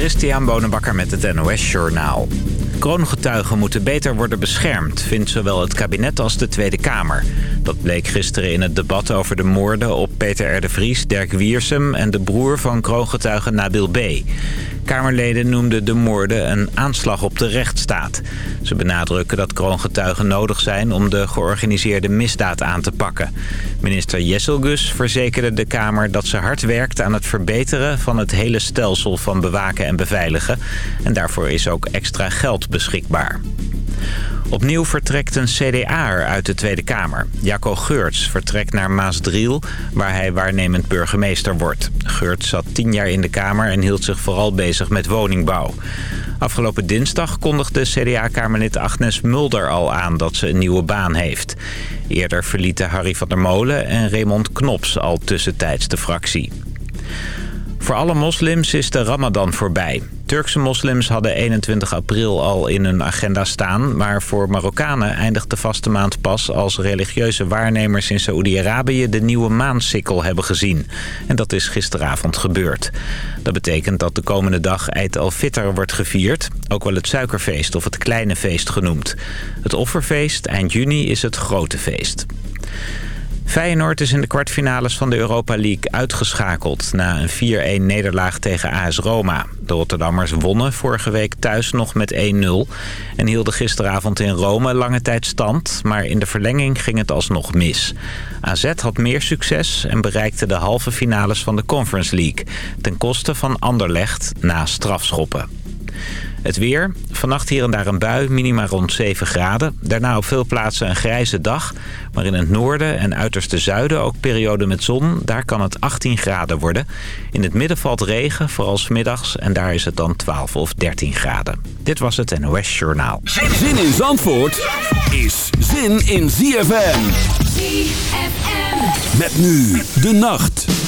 Christian Bonenbakker met het NOS Journaal. Kroongetuigen moeten beter worden beschermd, vindt zowel het kabinet als de Tweede Kamer. Dat bleek gisteren in het debat over de moorden op Peter R. de Vries, Dirk Wiersum... en de broer van kroongetuige Nabil B. Kamerleden noemden de moorden een aanslag op de rechtsstaat. Ze benadrukken dat kroongetuigen nodig zijn om de georganiseerde misdaad aan te pakken. Minister Jesselgus verzekerde de Kamer dat ze hard werkt aan het verbeteren van het hele stelsel van bewaken en beveiligen. En daarvoor is ook extra geld beschikbaar. Opnieuw vertrekt een CDA'er uit de Tweede Kamer. Jacco Geurts vertrekt naar Maasdriel, waar hij waarnemend burgemeester wordt. Geurts zat tien jaar in de Kamer en hield zich vooral bezig met woningbouw. Afgelopen dinsdag kondigde CDA-kamerlid Agnes Mulder al aan dat ze een nieuwe baan heeft. Eerder verlieten Harry van der Molen en Raymond Knops al tussentijds de fractie. Voor alle moslims is de ramadan voorbij. Turkse moslims hadden 21 april al in hun agenda staan... maar voor Marokkanen eindigt de vaste maand pas... als religieuze waarnemers in Saoedi-Arabië de nieuwe maansikkel hebben gezien. En dat is gisteravond gebeurd. Dat betekent dat de komende dag Eid al-Fitr wordt gevierd... ook wel het suikerfeest of het kleine feest genoemd. Het offerfeest eind juni is het grote feest. Feyenoord is in de kwartfinales van de Europa League uitgeschakeld... na een 4-1 nederlaag tegen AS Roma. De Rotterdammers wonnen vorige week thuis nog met 1-0... en hielden gisteravond in Rome lange tijd stand... maar in de verlenging ging het alsnog mis. AZ had meer succes en bereikte de halve finales van de Conference League... ten koste van Anderlecht na strafschoppen. Het weer. Vannacht hier en daar een bui, minima rond 7 graden. Daarna op veel plaatsen een grijze dag. Maar in het noorden en uiterste zuiden ook periode met zon. Daar kan het 18 graden worden. In het midden valt regen, vooral middags. En daar is het dan 12 of 13 graden. Dit was het NOS Journaal. Zin in Zandvoort is zin in ZFM. ZFM. Met nu de nacht.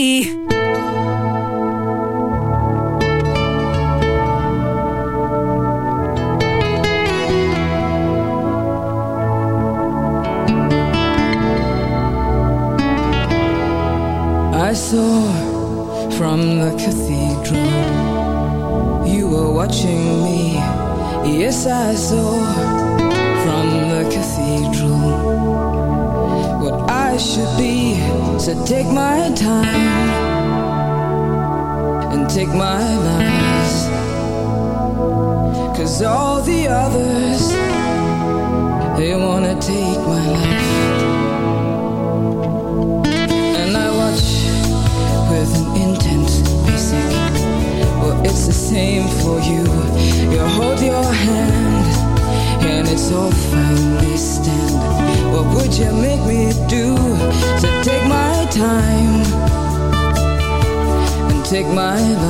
Bye. take my life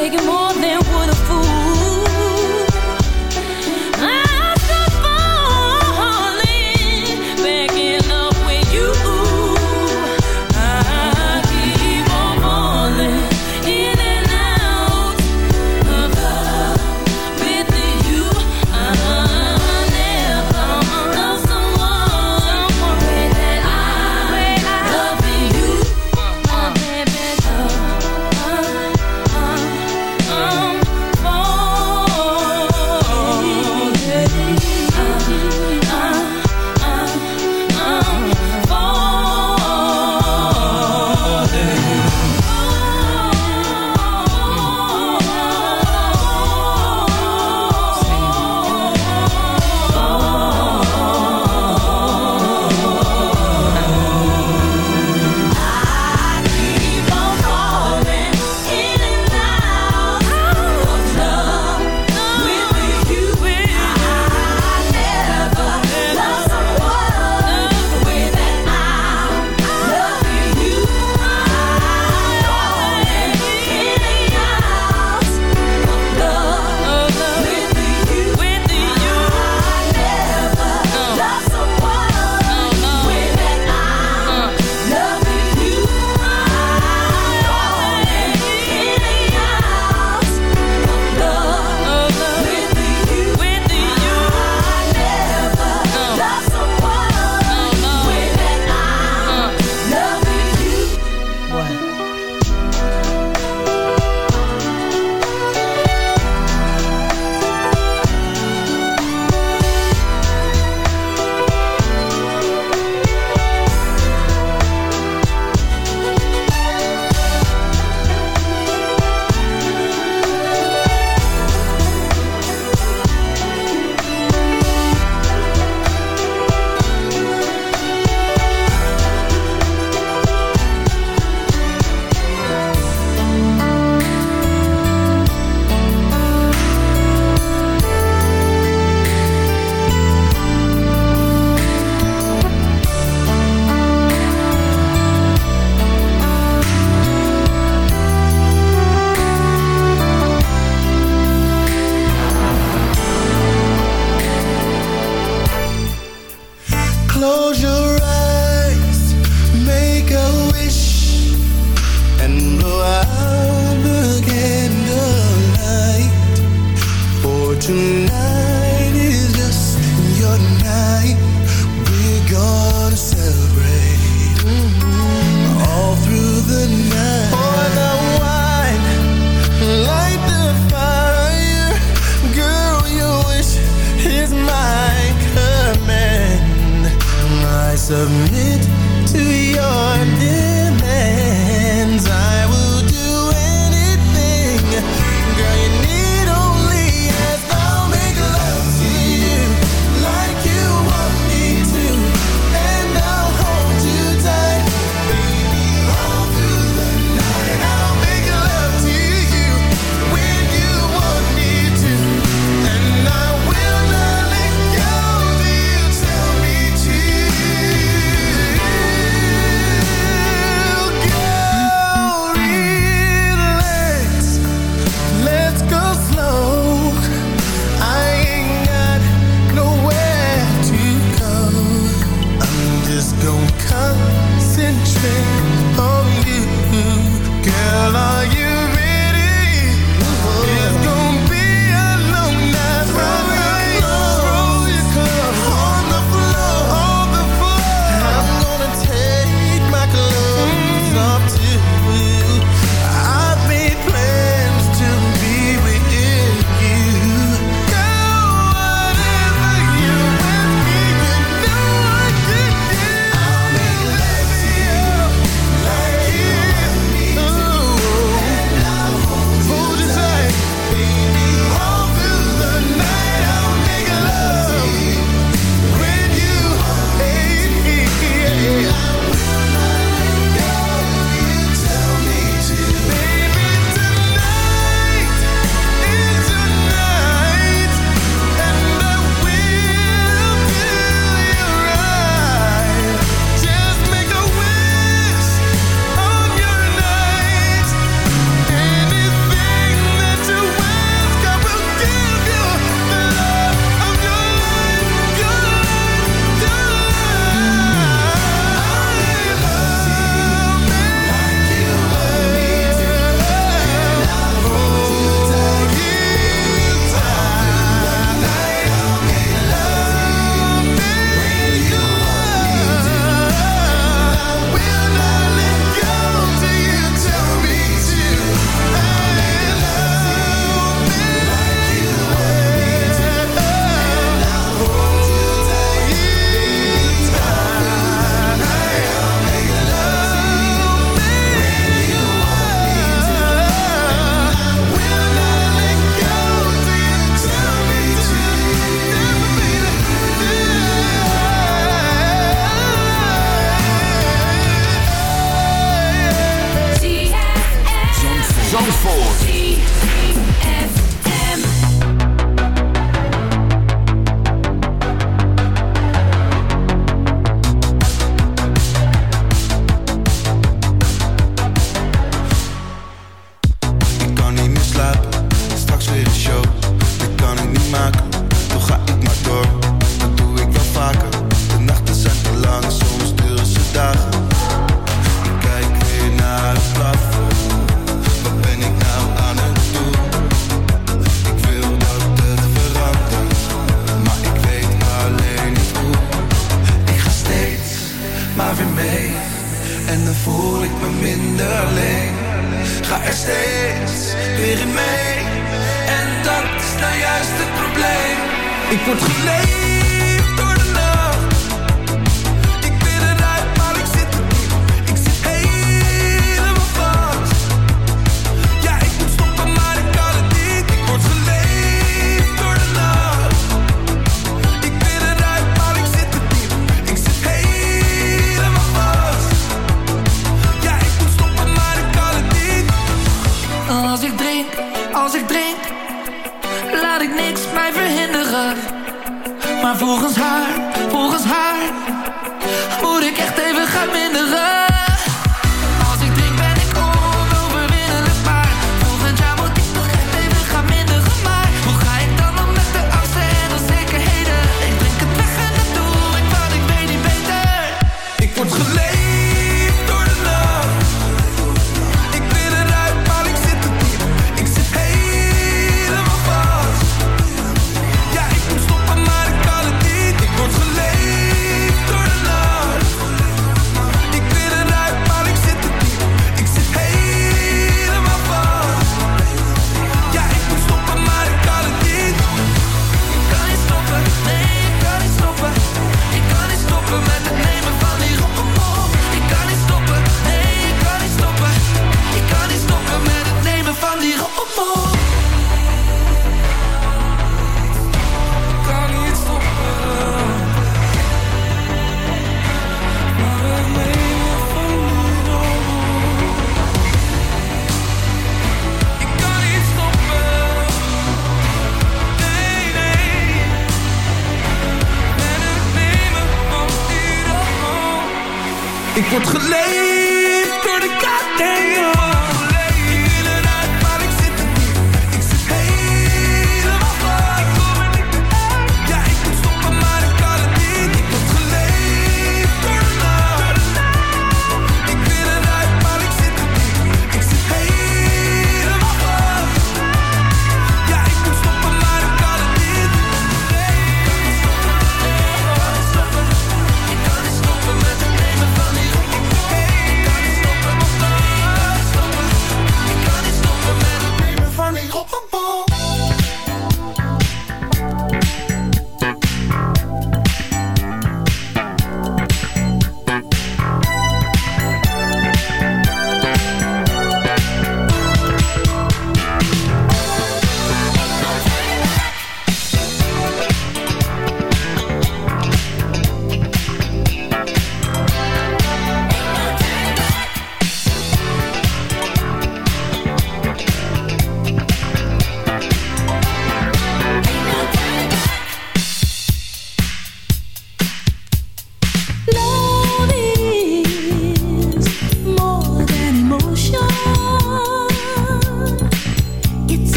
Take taking more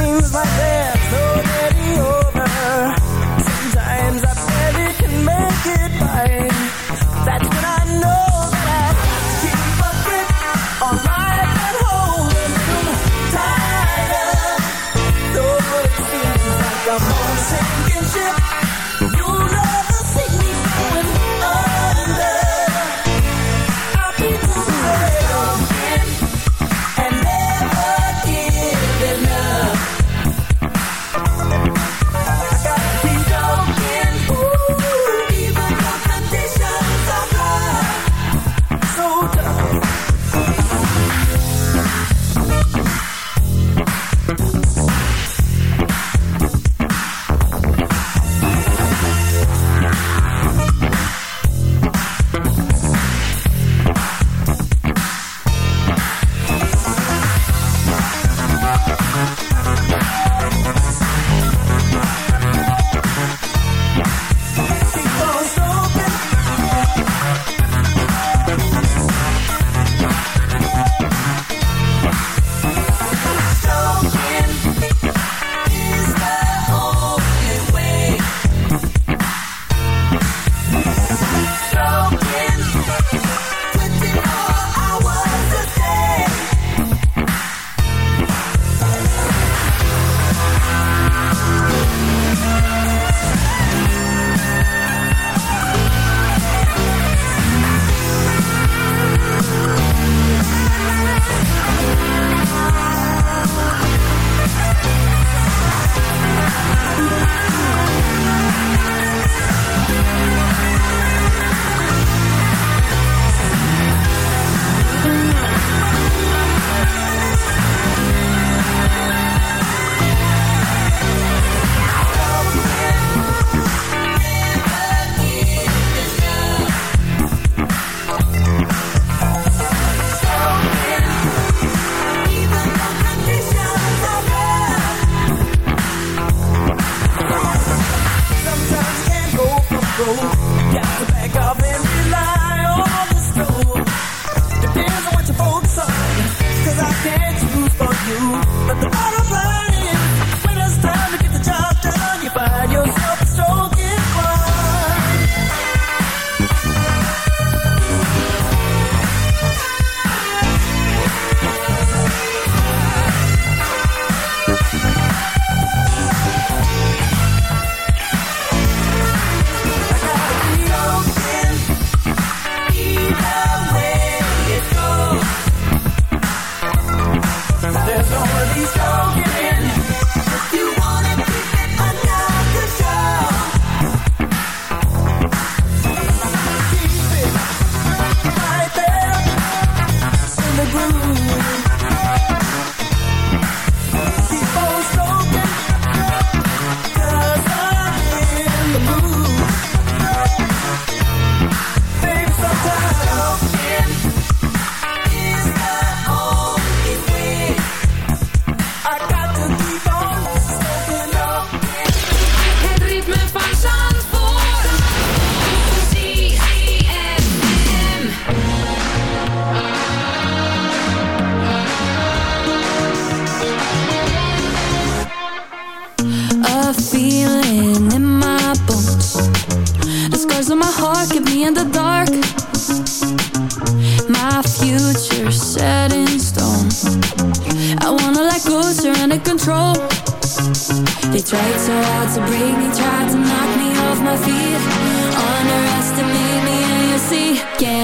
seems like they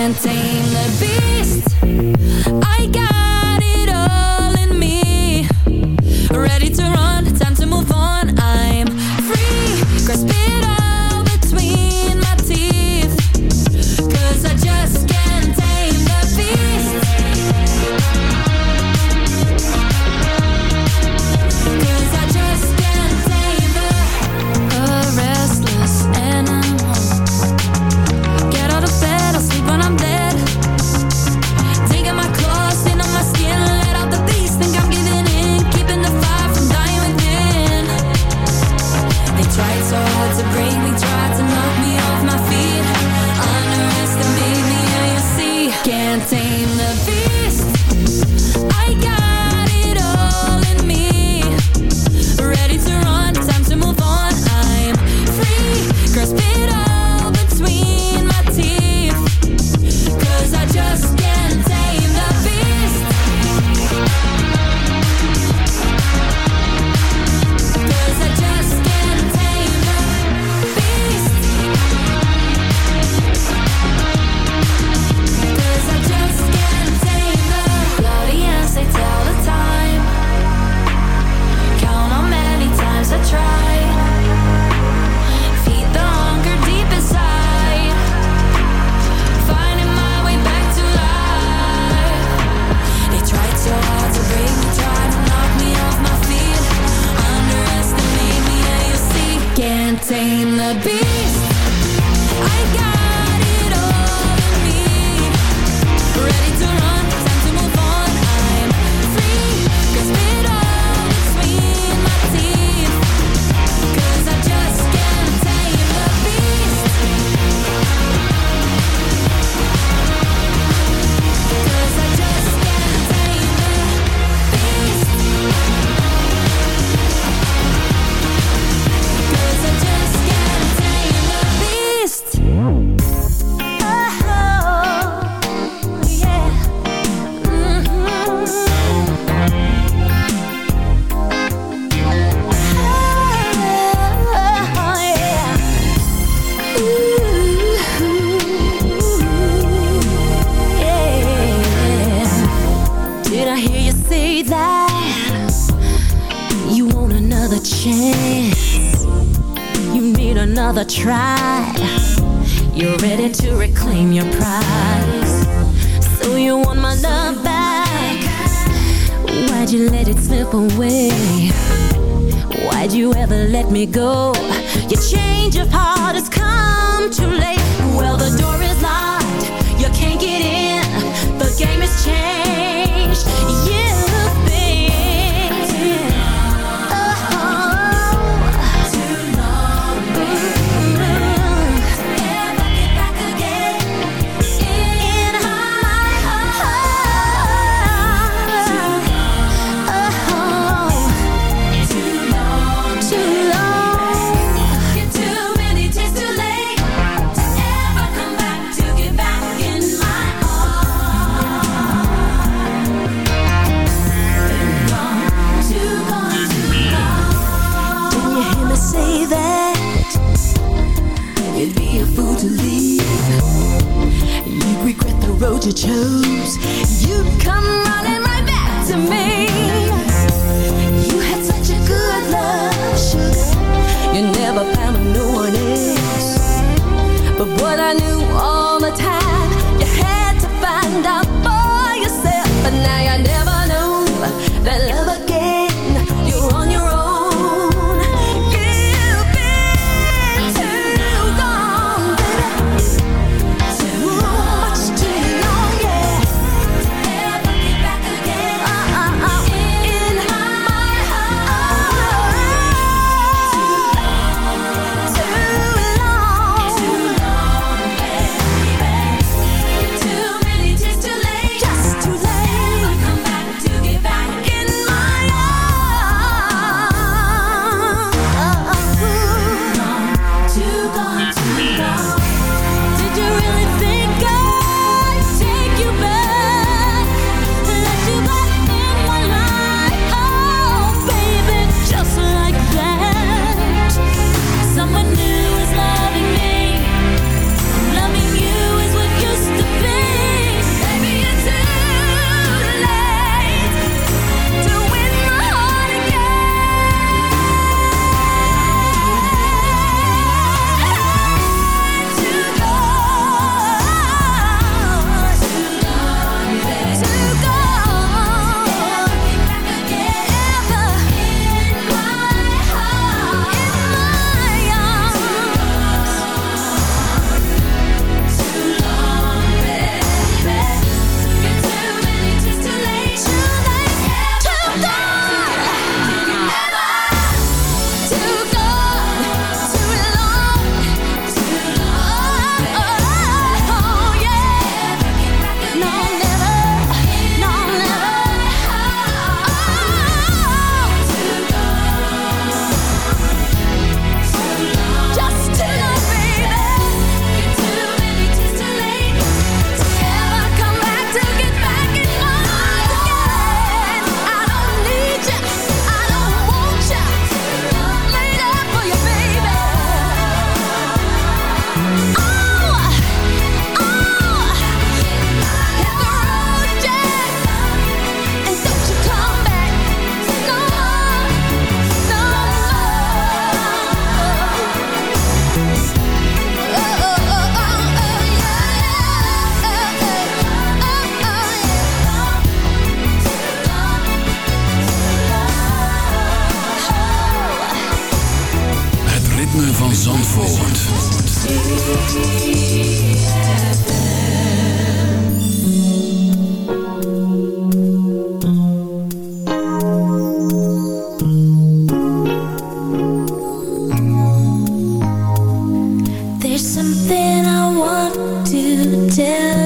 maintain something I want to tell